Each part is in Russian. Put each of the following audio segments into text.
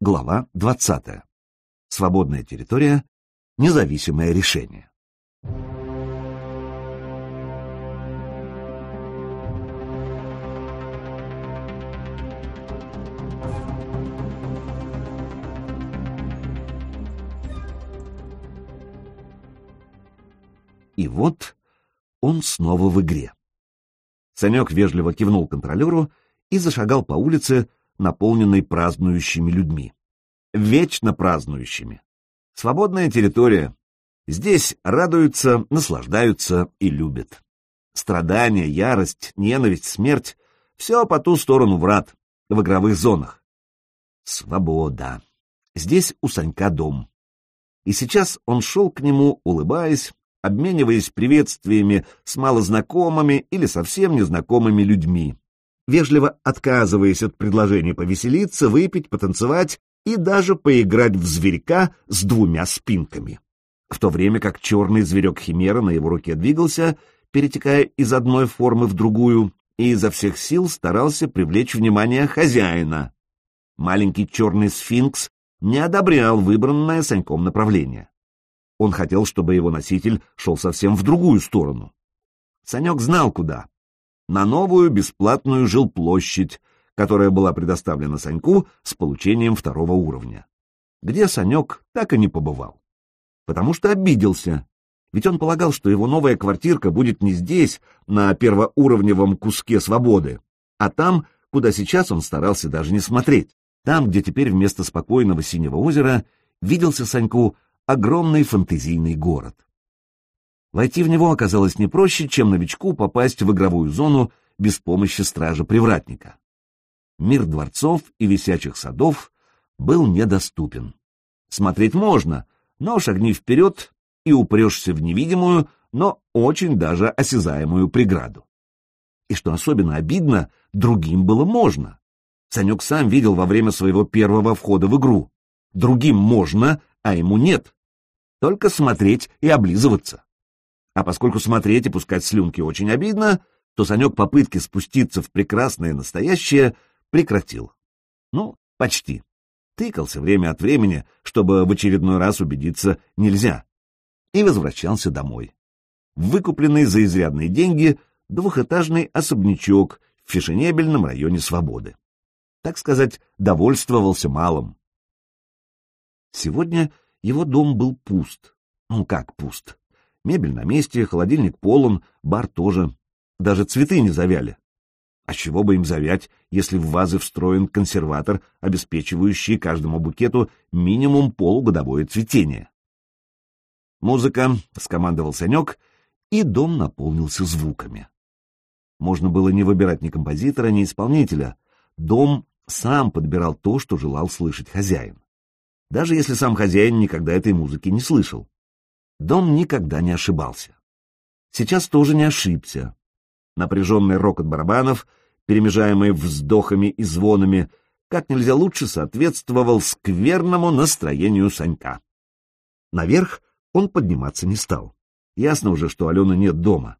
Глава 20. Свободная территория. Независимое решение. И вот он снова в игре. Санек вежливо кивнул контролеру и зашагал по улице, наполненной празднующими людьми. Вечно празднующими. Свободная территория. Здесь радуются, наслаждаются и любят. Страдания, ярость, ненависть, смерть — все по ту сторону врат, в игровых зонах. Свобода. Здесь у Санька дом. И сейчас он шел к нему, улыбаясь, обмениваясь приветствиями с малознакомыми или совсем незнакомыми людьми, вежливо отказываясь от предложений повеселиться, выпить, потанцевать и даже поиграть в зверька с двумя спинками. В то время как черный зверек Химера на его руке двигался, перетекая из одной формы в другую, и изо всех сил старался привлечь внимание хозяина. Маленький черный сфинкс не одобрял выбранное Саньком направление. Он хотел, чтобы его носитель шел совсем в другую сторону. Санек знал, куда. На новую бесплатную жилплощадь, которая была предоставлена Саньку с получением второго уровня. Где Санек так и не побывал. Потому что обиделся. Ведь он полагал, что его новая квартирка будет не здесь, на первоуровневом куске свободы, а там, куда сейчас он старался даже не смотреть. Там, где теперь вместо спокойного синего озера виделся Саньку огромный фантазийный город. Войти в него оказалось не проще, чем новичку попасть в игровую зону без помощи стража-привратника. Мир дворцов и висячих садов был недоступен. Смотреть можно, но шагни вперед и упрешься в невидимую, но очень даже осязаемую преграду. И что особенно обидно, другим было можно. Санек сам видел во время своего первого входа в игру. Другим можно, а ему нет только смотреть и облизываться. А поскольку смотреть и пускать слюнки очень обидно, то Санек попытки спуститься в прекрасное настоящее прекратил. Ну, почти. Тыкался время от времени, чтобы в очередной раз убедиться нельзя. И возвращался домой. Выкупленный за изрядные деньги двухэтажный особнячок в фешенебельном районе Свободы. Так сказать, довольствовался малым. Сегодня его дом был пуст. Ну как пуст? Мебель на месте, холодильник полон, бар тоже. Даже цветы не завяли. А чего бы им завять, если в вазы встроен консерватор, обеспечивающий каждому букету минимум полугодовое цветение? «Музыка», — скомандовал Санек, и дом наполнился звуками. Можно было не выбирать ни композитора, ни исполнителя. Дом сам подбирал то, что желал слышать хозяин даже если сам хозяин никогда этой музыки не слышал. Дом никогда не ошибался. Сейчас тоже не ошибся. Напряженный рокот барабанов, перемежаемый вздохами и звонами, как нельзя лучше соответствовал скверному настроению Санька. Наверх он подниматься не стал. Ясно уже, что Алены нет дома.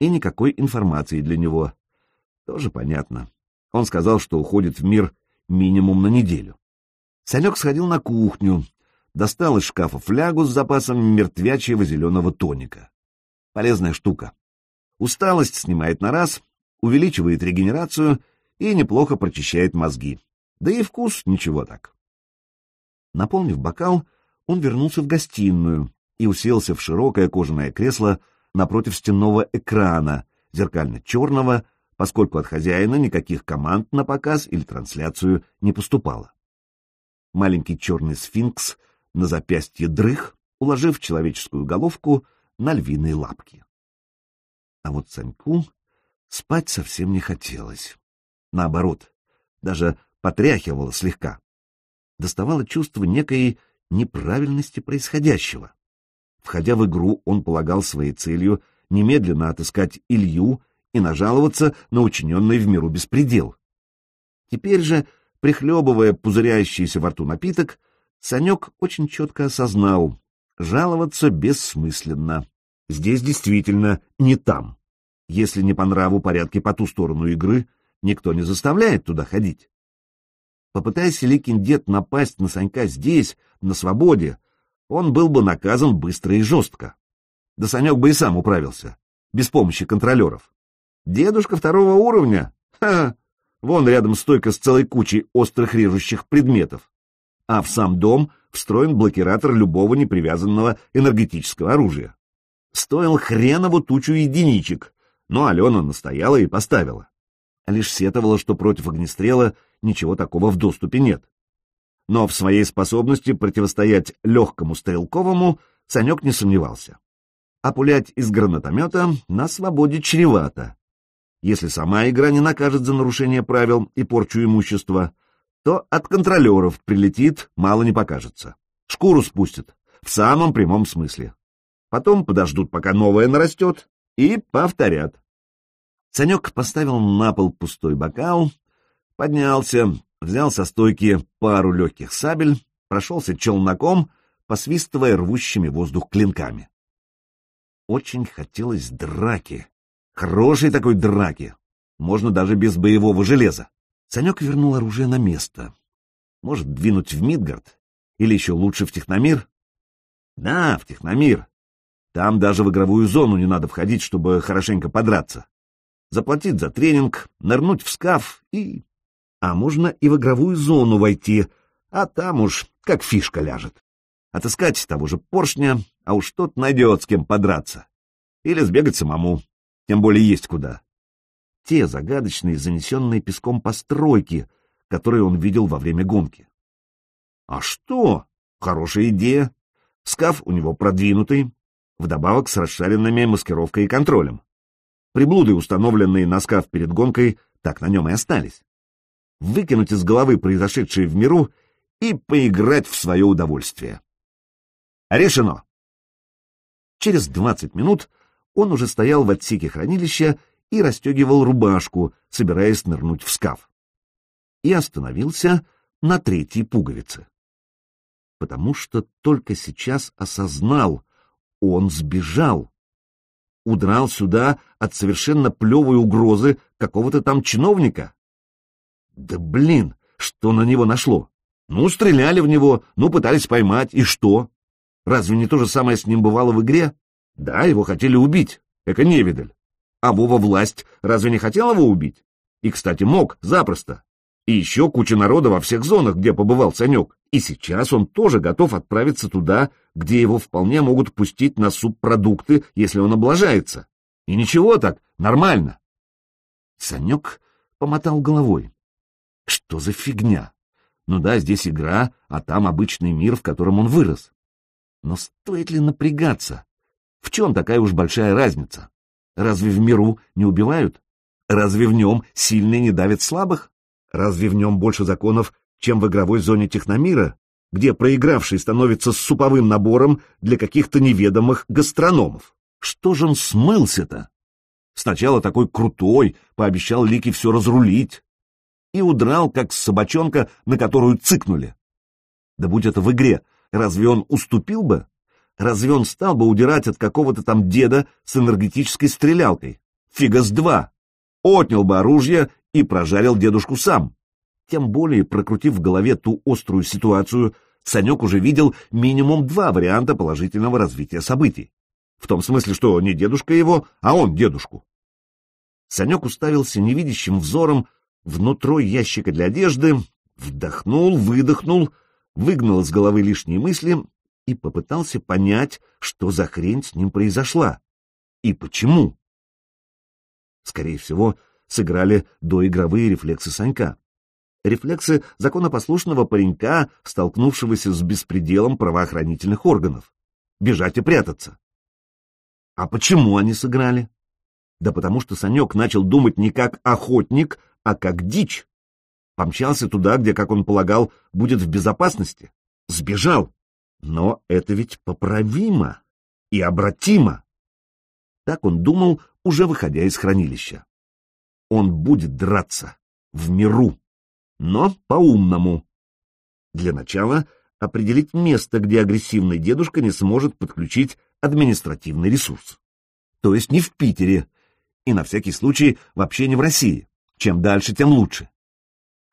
И никакой информации для него. Тоже понятно. Он сказал, что уходит в мир минимум на неделю. Санек сходил на кухню, достал из шкафа флягу с запасом мертвячьего зеленого тоника. Полезная штука. Усталость снимает на раз, увеличивает регенерацию и неплохо прочищает мозги. Да и вкус ничего так. Наполнив бокал, он вернулся в гостиную и уселся в широкое кожаное кресло напротив стенного экрана, зеркально-черного, поскольку от хозяина никаких команд на показ или трансляцию не поступало маленький черный сфинкс на запястье дрых, уложив человеческую головку на львиные лапки. А вот Саньку спать совсем не хотелось. Наоборот, даже потряхивало слегка. Доставало чувство некой неправильности происходящего. Входя в игру, он полагал своей целью немедленно отыскать Илью и нажаловаться на учиненный в миру беспредел. Теперь же Прихлебывая пузыряющийся во рту напиток, Санек очень четко осознал — жаловаться бессмысленно. Здесь действительно не там. Если не по нраву порядки по ту сторону игры, никто не заставляет туда ходить. Попытаясь Ликин дед напасть на Санька здесь, на свободе, он был бы наказан быстро и жестко. Да Санек бы и сам управился, без помощи контролеров. Дедушка второго уровня? Ха! Вон рядом стойка с целой кучей острых режущих предметов. А в сам дом встроен блокиратор любого непривязанного энергетического оружия. Стоил хренову тучу единичек, но Алена настояла и поставила. Лишь сетовала, что против огнестрела ничего такого в доступе нет. Но в своей способности противостоять легкому стрелковому Санек не сомневался. А пулять из гранатомета на свободе чревато. Если сама игра не накажет за нарушение правил и порчу имущества, то от контролеров прилетит, мало не покажется. Шкуру спустят, в самом прямом смысле. Потом подождут, пока новое нарастет, и повторят. Санек поставил на пол пустой бокал, поднялся, взял со стойки пару легких сабель, прошелся челноком, посвистывая рвущими воздух клинками. Очень хотелось драки, хорошей такой драки, можно даже без боевого железа. Санек вернул оружие на место. Может, двинуть в Мидгард? Или еще лучше в Техномир? Да, в Техномир. Там даже в игровую зону не надо входить, чтобы хорошенько подраться. Заплатить за тренинг, нырнуть в скаф и... А можно и в игровую зону войти, а там уж как фишка ляжет. Отыскать того же поршня, а уж тот найдет с кем подраться. Или сбегать самому, тем более есть куда те загадочные, занесенные песком постройки, которые он видел во время гонки. А что? Хорошая идея. Скаф у него продвинутый, вдобавок с расшаренными маскировкой и контролем. Приблуды, установленные на скаф перед гонкой, так на нем и остались. Выкинуть из головы произошедшее в миру и поиграть в свое удовольствие. Решено! Через двадцать минут он уже стоял в отсеке хранилища и расстегивал рубашку, собираясь нырнуть в скаф. И остановился на третьей пуговице. Потому что только сейчас осознал, он сбежал. Удрал сюда от совершенно плевой угрозы какого-то там чиновника. Да блин, что на него нашло? Ну, стреляли в него, ну, пытались поймать, и что? Разве не то же самое с ним бывало в игре? Да, его хотели убить, это невидаль. А Вова власть разве не хотел его убить? И, кстати, мог, запросто. И еще куча народа во всех зонах, где побывал Санек. И сейчас он тоже готов отправиться туда, где его вполне могут пустить на субпродукты, если он облажается. И ничего так, нормально. Санек помотал головой. Что за фигня? Ну да, здесь игра, а там обычный мир, в котором он вырос. Но стоит ли напрягаться? В чем такая уж большая разница? Разве в миру не убивают? Разве в нем сильные не давят слабых? Разве в нем больше законов, чем в игровой зоне техномира, где проигравший становится суповым набором для каких-то неведомых гастрономов? Что же он смылся-то? Сначала такой крутой, пообещал Лики все разрулить. И удрал, как собачонка, на которую цыкнули. Да будь это в игре, разве он уступил бы? Разве он стал бы удирать от какого-то там деда с энергетической стрелялкой? Фига с два! Отнял бы оружие и прожарил дедушку сам. Тем более, прокрутив в голове ту острую ситуацию, Санек уже видел минимум два варианта положительного развития событий. В том смысле, что не дедушка его, а он дедушку. Санек уставился невидящим взором внутрь ящика для одежды, вдохнул, выдохнул, выгнал из головы лишние мысли и попытался понять, что за хрень с ним произошла и почему. Скорее всего, сыграли доигровые рефлексы Санька. Рефлексы законопослушного паренька, столкнувшегося с беспределом правоохранительных органов. Бежать и прятаться. А почему они сыграли? Да потому что Санек начал думать не как охотник, а как дичь. Помчался туда, где, как он полагал, будет в безопасности. Сбежал. Но это ведь поправимо и обратимо. Так он думал, уже выходя из хранилища. Он будет драться в миру, но по-умному. Для начала определить место, где агрессивный дедушка не сможет подключить административный ресурс. То есть не в Питере, и на всякий случай вообще не в России. Чем дальше, тем лучше.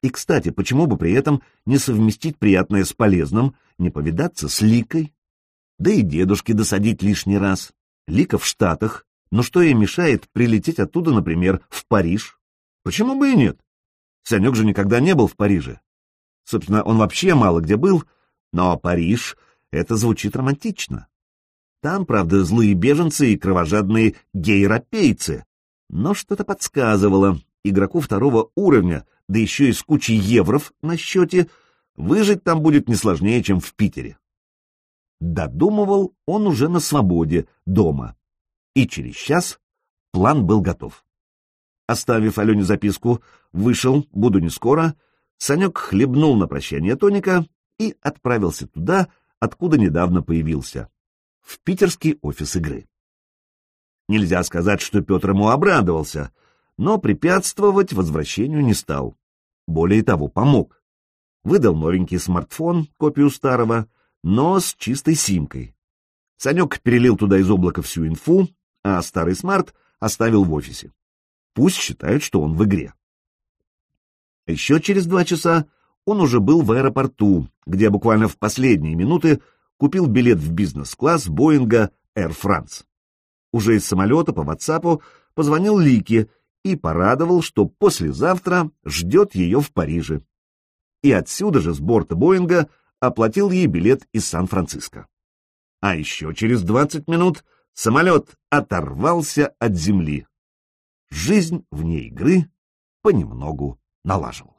И, кстати, почему бы при этом не совместить приятное с полезным, не повидаться с Ликой? Да и дедушке досадить лишний раз. Лика в Штатах, но что ей мешает прилететь оттуда, например, в Париж? Почему бы и нет? Санек же никогда не был в Париже. Собственно, он вообще мало где был, но Париж — это звучит романтично. Там, правда, злые беженцы и кровожадные гейропейцы, но что-то подсказывало, игроку второго уровня, да еще и с кучей евров на счете, выжить там будет не сложнее, чем в Питере. Додумывал он уже на свободе, дома. И через час план был готов. Оставив Алене записку «Вышел, буду не скоро», Санек хлебнул на прощание тоника и отправился туда, откуда недавно появился, в питерский офис игры. Нельзя сказать, что Петр ему обрадовался, но препятствовать возвращению не стал. Более того, помог. Выдал новенький смартфон, копию старого, но с чистой симкой. Санек перелил туда из облака всю инфу, а старый смарт оставил в офисе. Пусть считают, что он в игре. Еще через два часа он уже был в аэропорту, где буквально в последние минуты купил билет в бизнес-класс Боинга Air France. Уже из самолета по WhatsApp позвонил Лике и порадовал, что послезавтра ждет ее в Париже. И отсюда же с борта Боинга оплатил ей билет из Сан-Франциско. А еще через 20 минут самолет оторвался от земли. Жизнь вне игры понемногу налаживалась.